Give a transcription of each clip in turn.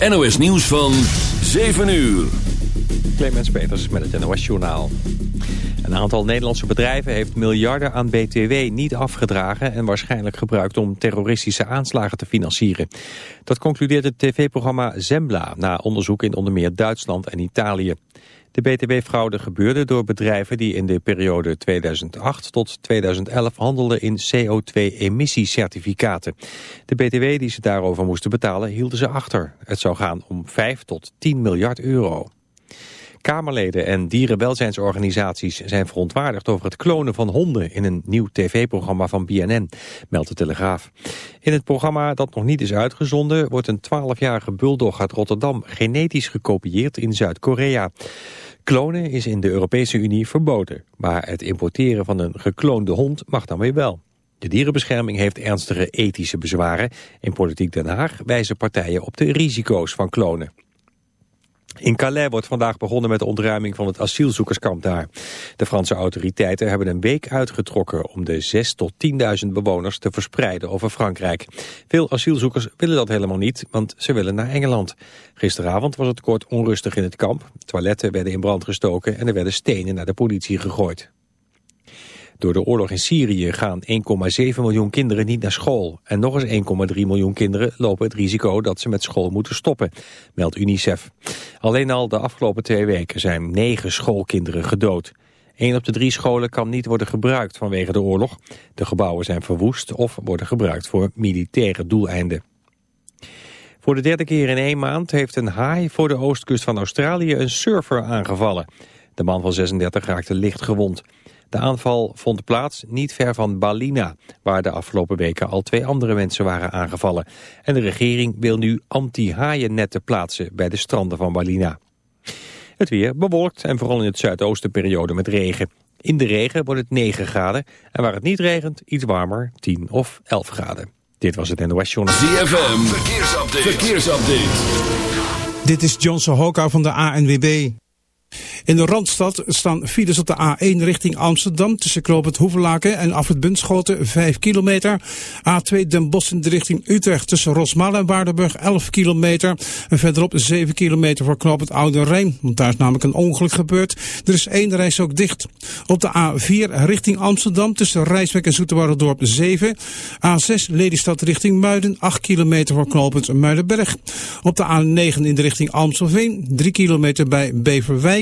NOS nieuws van 7 uur. Clemens Peters met het NOS Journaal. Een aantal Nederlandse bedrijven heeft miljarden aan BTW niet afgedragen... en waarschijnlijk gebruikt om terroristische aanslagen te financieren. Dat concludeert het tv-programma Zembla... na onderzoek in onder meer Duitsland en Italië. De btw-fraude gebeurde door bedrijven die in de periode 2008 tot 2011 handelden in CO2-emissiecertificaten. De btw die ze daarover moesten betalen hielden ze achter. Het zou gaan om 5 tot 10 miljard euro. Kamerleden en dierenwelzijnsorganisaties zijn verontwaardigd over het klonen van honden in een nieuw tv-programma van BNN, meldt de Telegraaf. In het programma dat nog niet is uitgezonden wordt een 12-jarige bulldog uit Rotterdam genetisch gekopieerd in Zuid-Korea. Klonen is in de Europese Unie verboden, maar het importeren van een gekloonde hond mag dan weer wel. De dierenbescherming heeft ernstige ethische bezwaren. In Politiek Den Haag wijzen partijen op de risico's van klonen. In Calais wordt vandaag begonnen met de ontruiming van het asielzoekerskamp daar. De Franse autoriteiten hebben een week uitgetrokken om de 6 tot 10.000 bewoners te verspreiden over Frankrijk. Veel asielzoekers willen dat helemaal niet, want ze willen naar Engeland. Gisteravond was het kort onrustig in het kamp. Toiletten werden in brand gestoken en er werden stenen naar de politie gegooid. Door de oorlog in Syrië gaan 1,7 miljoen kinderen niet naar school. En nog eens 1,3 miljoen kinderen lopen het risico dat ze met school moeten stoppen, meldt UNICEF. Alleen al de afgelopen twee weken zijn negen schoolkinderen gedood. Een op de drie scholen kan niet worden gebruikt vanwege de oorlog. De gebouwen zijn verwoest of worden gebruikt voor militaire doeleinden. Voor de derde keer in één maand heeft een haai voor de oostkust van Australië een surfer aangevallen. De man van 36 raakte licht gewond. De aanval vond plaats niet ver van Balina, waar de afgelopen weken al twee andere mensen waren aangevallen. En de regering wil nu anti-haaiennetten plaatsen bij de stranden van Balina. Het weer bewolkt en vooral in het zuidoosten periode met regen. In de regen wordt het 9 graden en waar het niet regent iets warmer 10 of 11 graden. Dit was het NOS Journal. ZFM, verkeersupdate. verkeersupdate. Dit is Johnson Hoka van de ANWB. In de Randstad staan files op de A1 richting Amsterdam tussen Knoop het Hoevelaken en het Bunschoten 5 kilometer. A2 Den Bosch in de richting Utrecht tussen Rosmalen en Waardenburg 11 kilometer. En verderop 7 kilometer voor Knoop het Oude Rijn, want daar is namelijk een ongeluk gebeurd. Er is één reis ook dicht. Op de A4 richting Amsterdam tussen Rijswijk en Zoeterwoude-dorp 7. A6 Lelystad richting Muiden 8 kilometer voor Knoop het Muidenberg. Op de A9 in de richting Amstelveen 3 kilometer bij Beverwijk.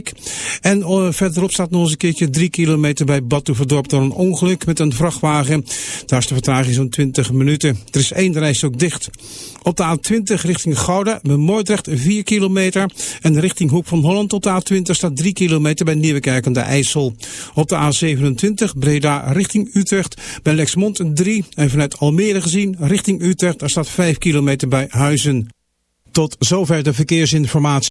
En uh, verderop staat nog eens een keertje 3 kilometer bij Badhoevedorp door een ongeluk met een vrachtwagen. Daar is de vertraging zo'n 20 minuten. Er is één reis ook dicht. Op de A20 richting Gouda bij Moordrecht 4 kilometer. En richting Hoek van Holland op de A20 staat 3 kilometer bij Nieuwekerk aan de IJssel. Op de A27 Breda richting Utrecht bij Lexmond 3. En vanuit Almere gezien richting Utrecht daar staat 5 kilometer bij Huizen. Tot zover de verkeersinformatie.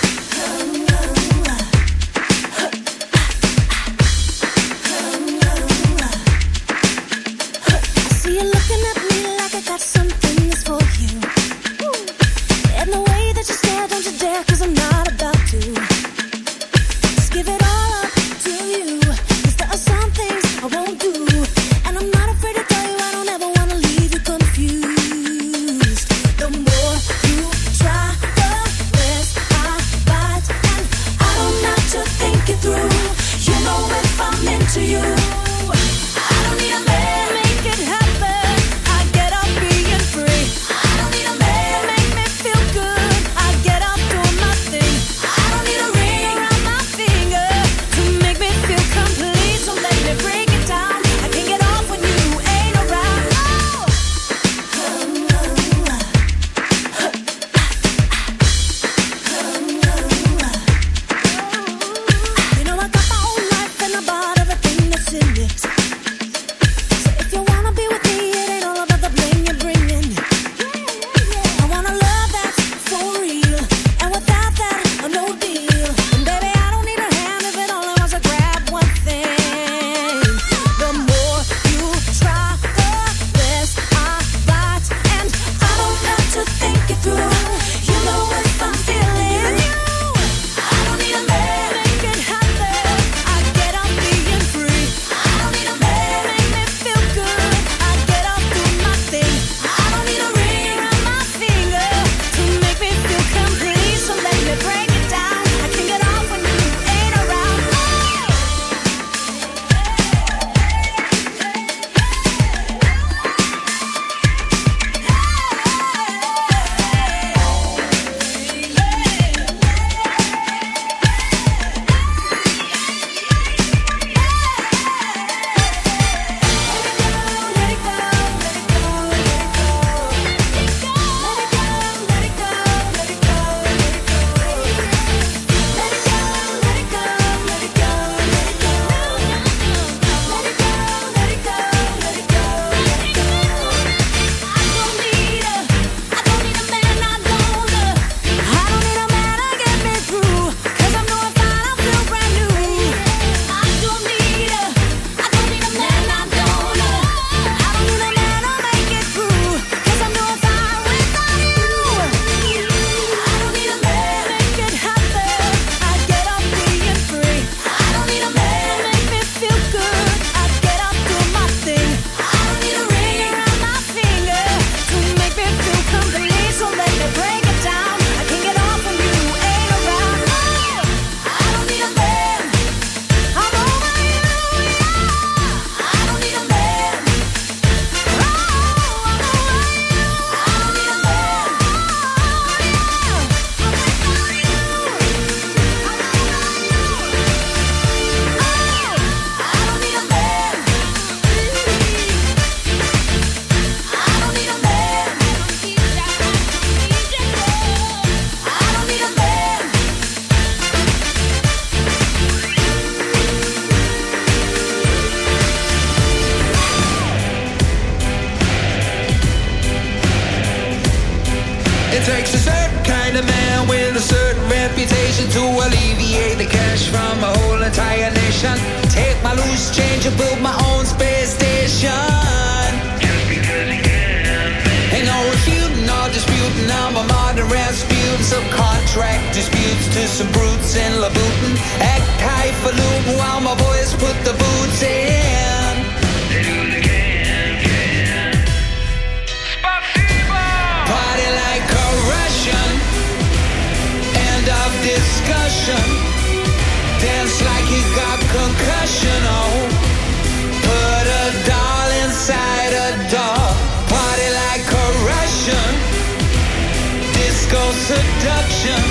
destruction.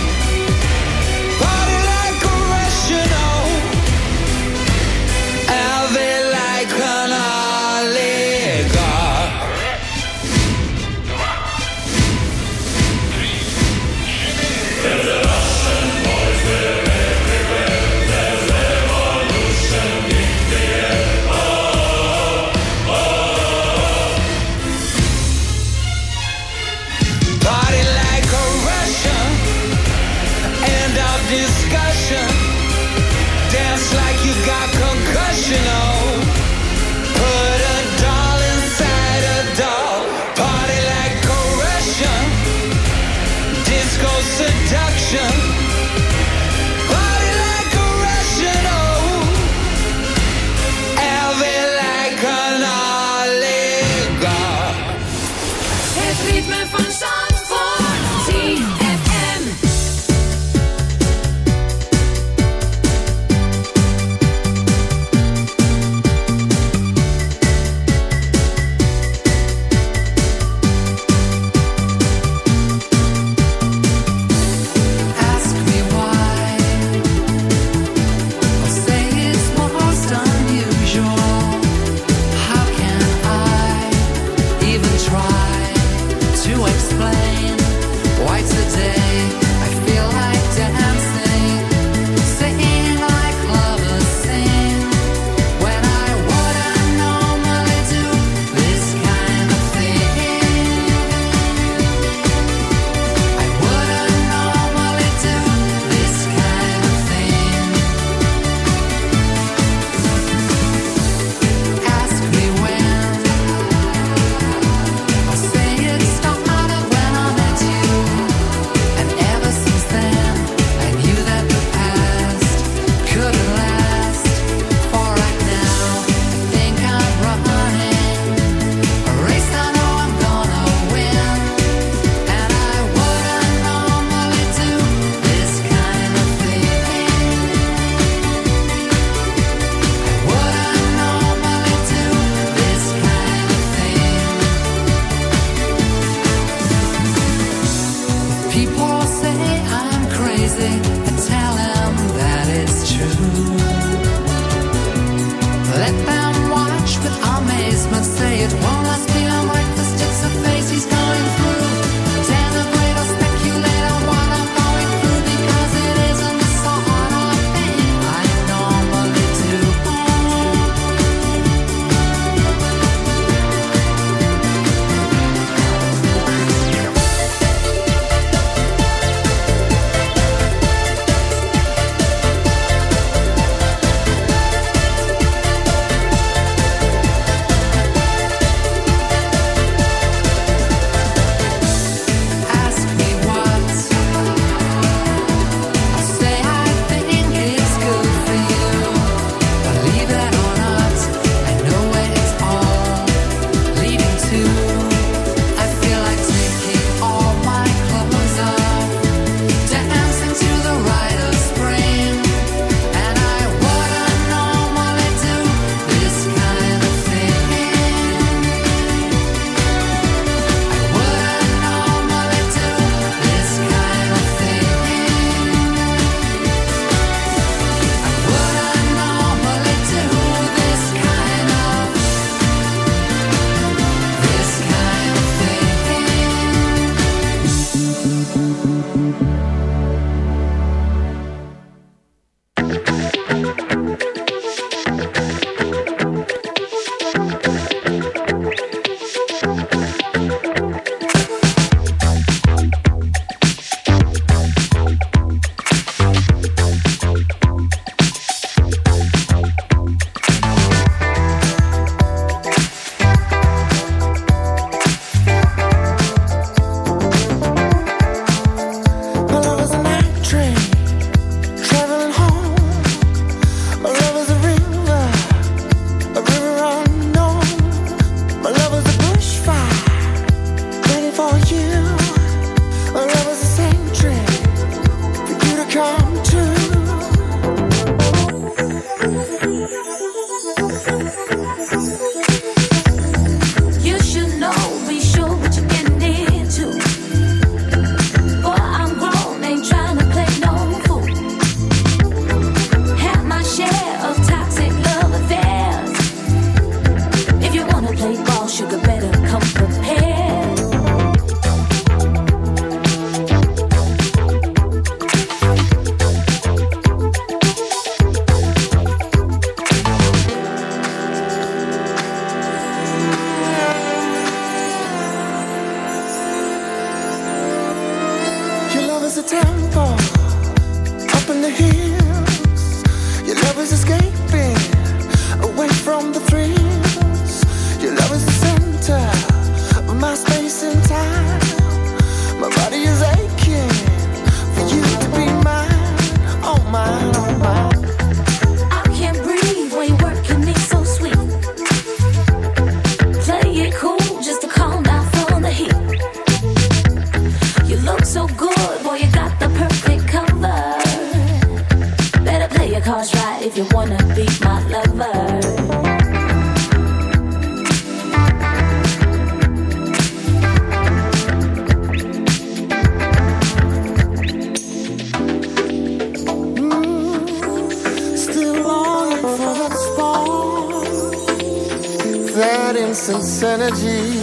that insincerity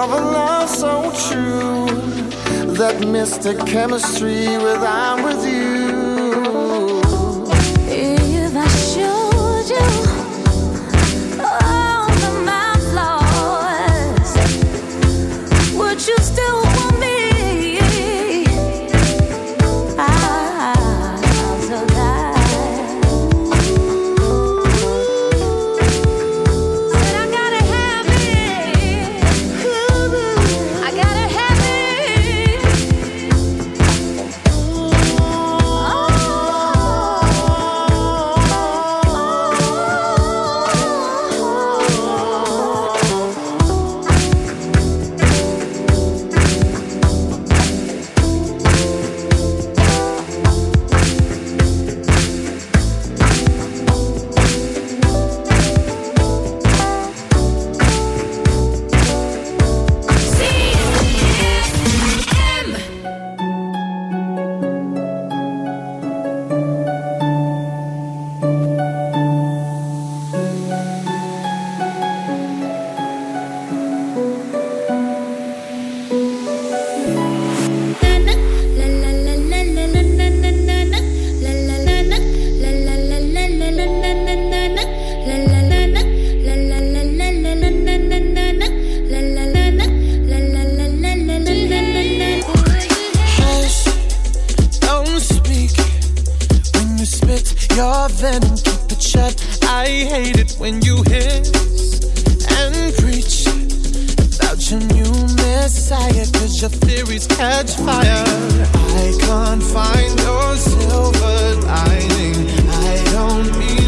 of a love so true, that mystic chemistry with I'm with you. desires, cause your theories catch fire. I can't find your silver lining. I don't mean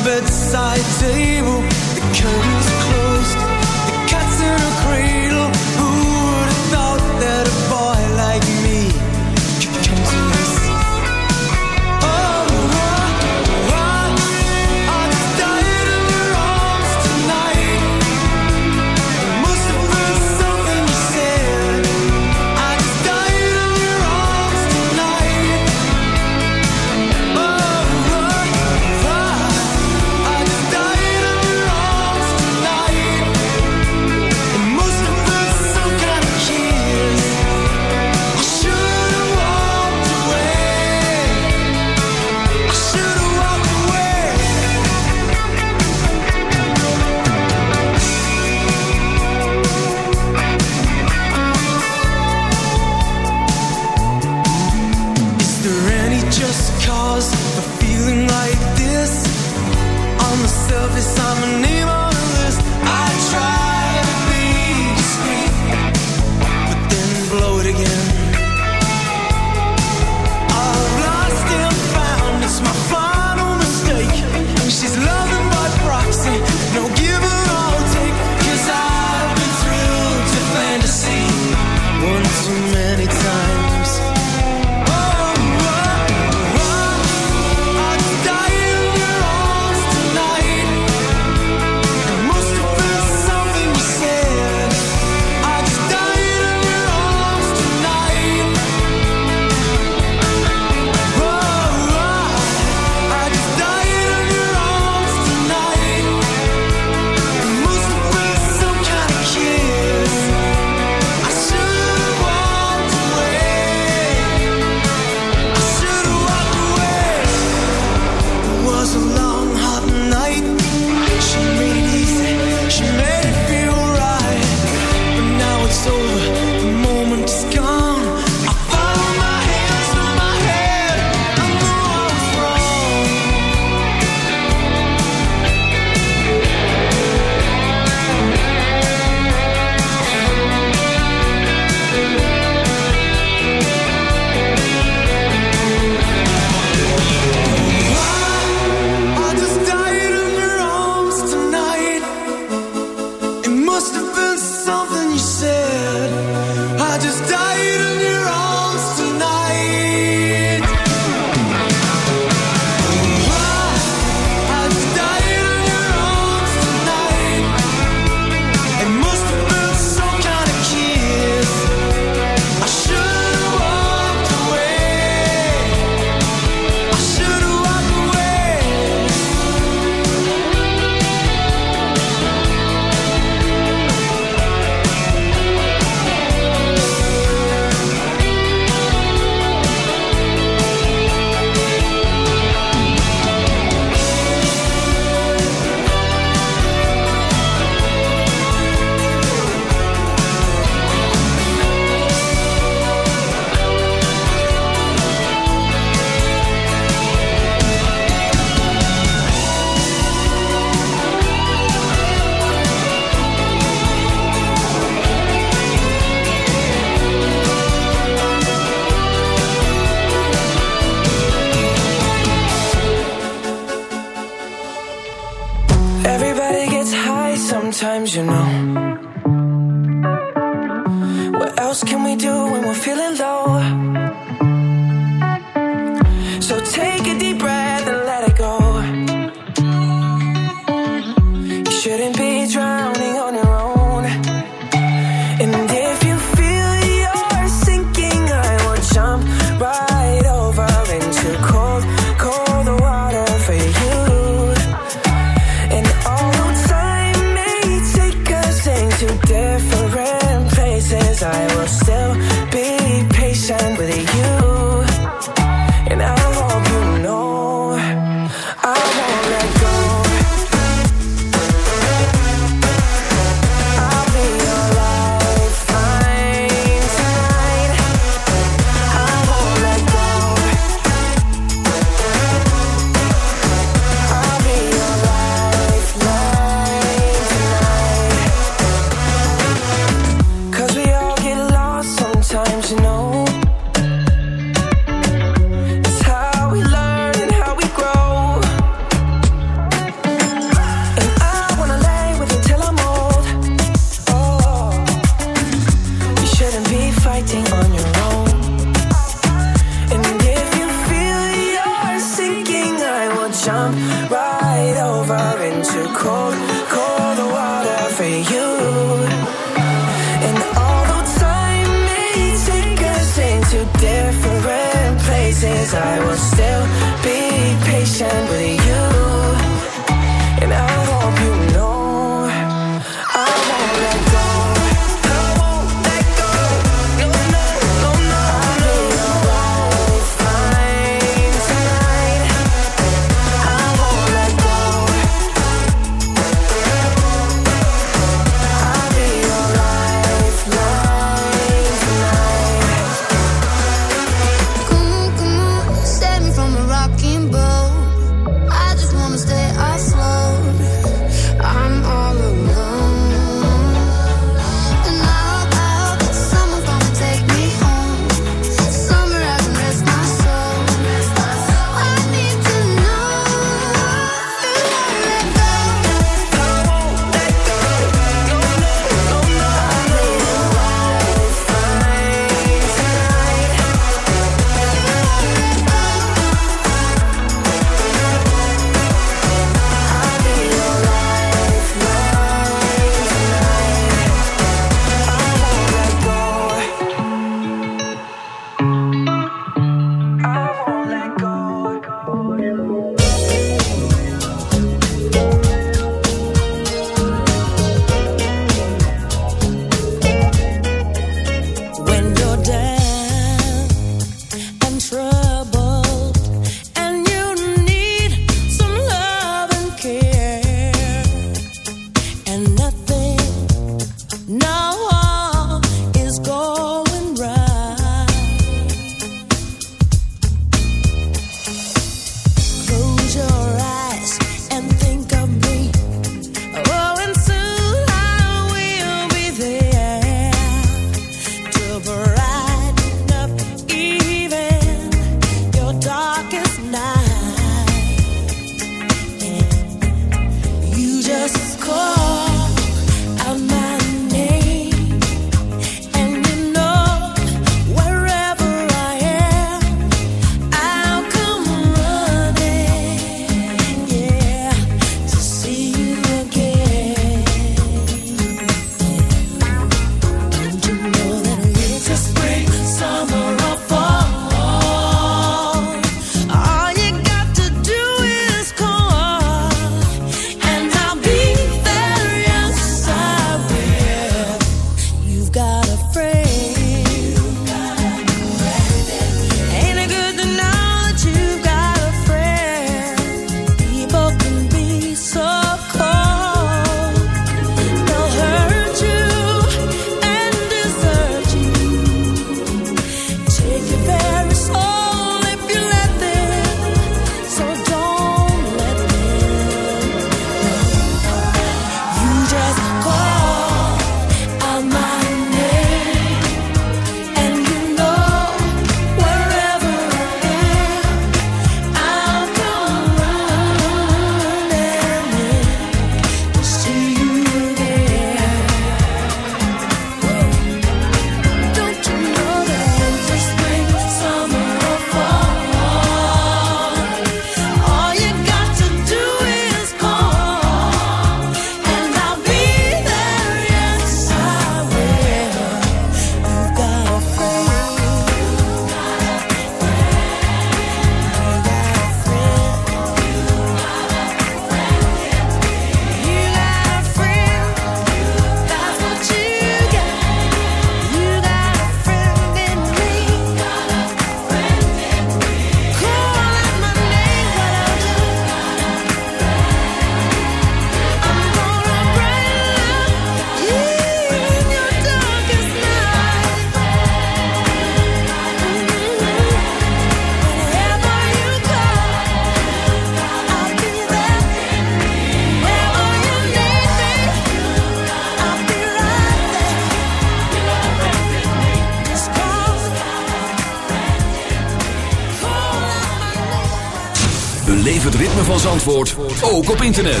Zandvoort ook op internet.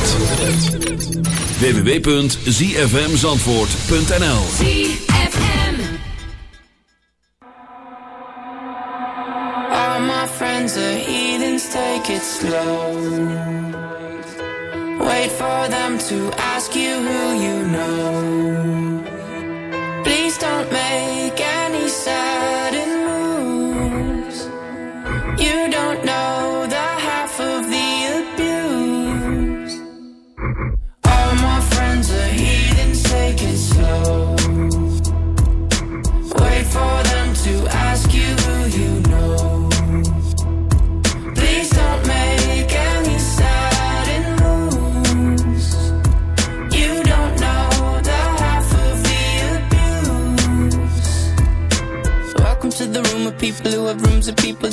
www.zfmzandvoort.nl ZFM All my friends are heathens, take it slow. Wait for them to ask you who you know.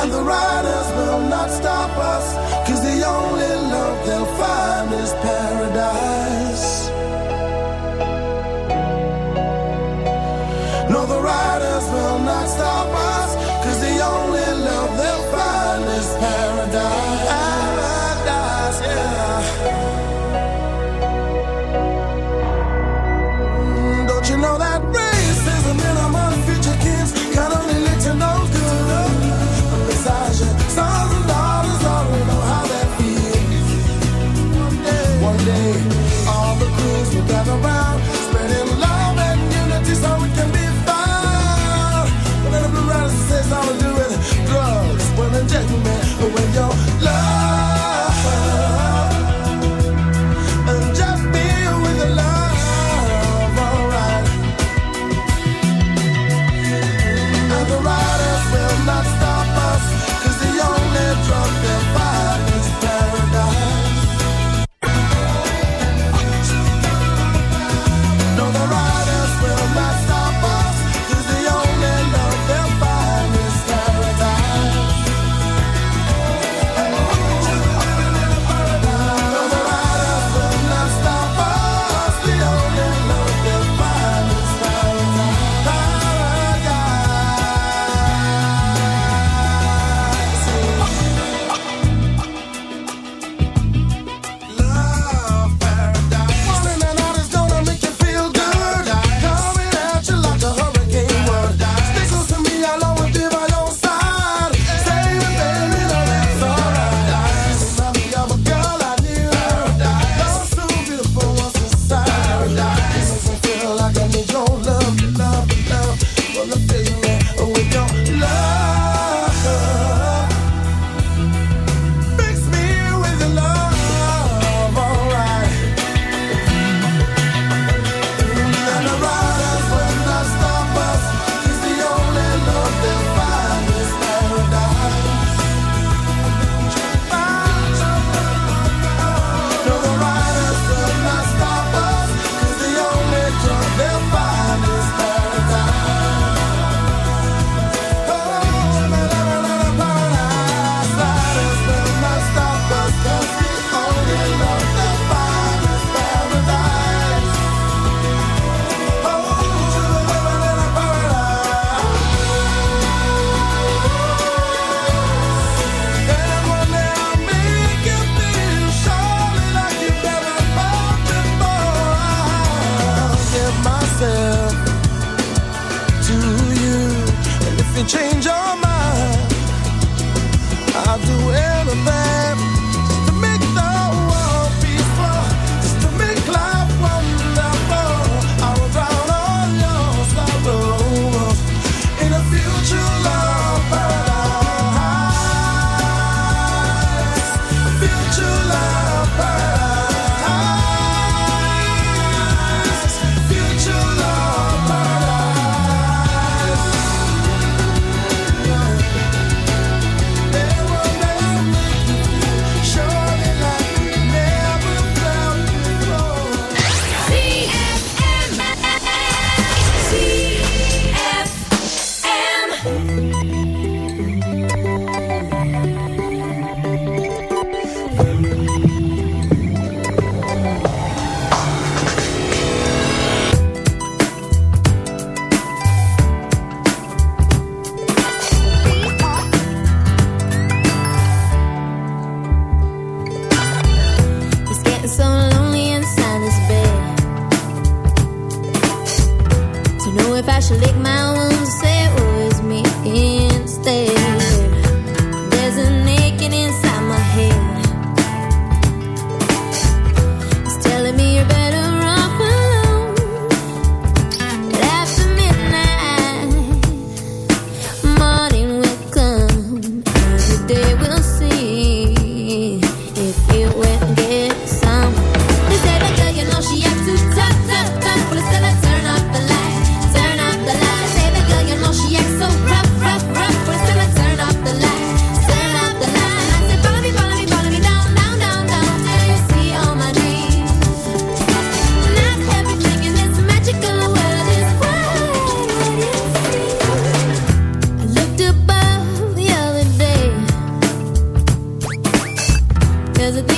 And the riders will not stop us, cause the only love they'll find is passion. There's a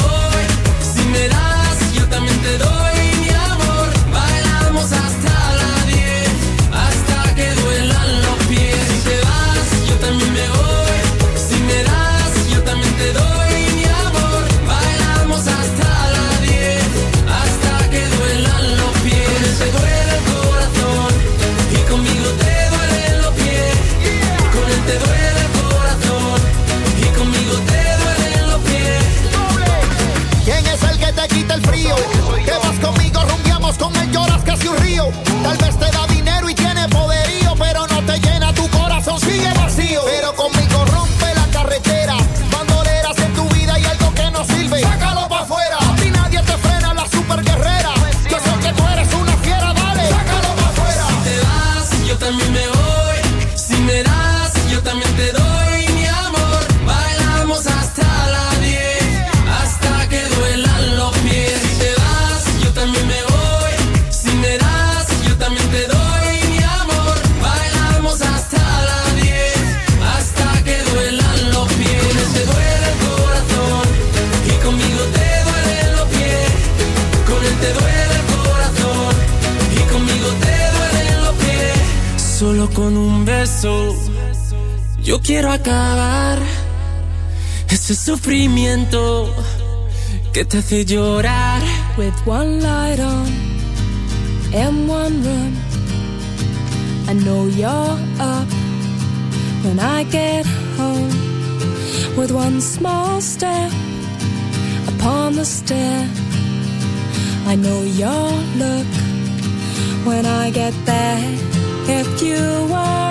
Beso yo quiero acabar ese sufrimiento que te hace llorar. With one light on and one room, I know you're up when I get home. With one small step upon the stair, I know your look when I get there. If you were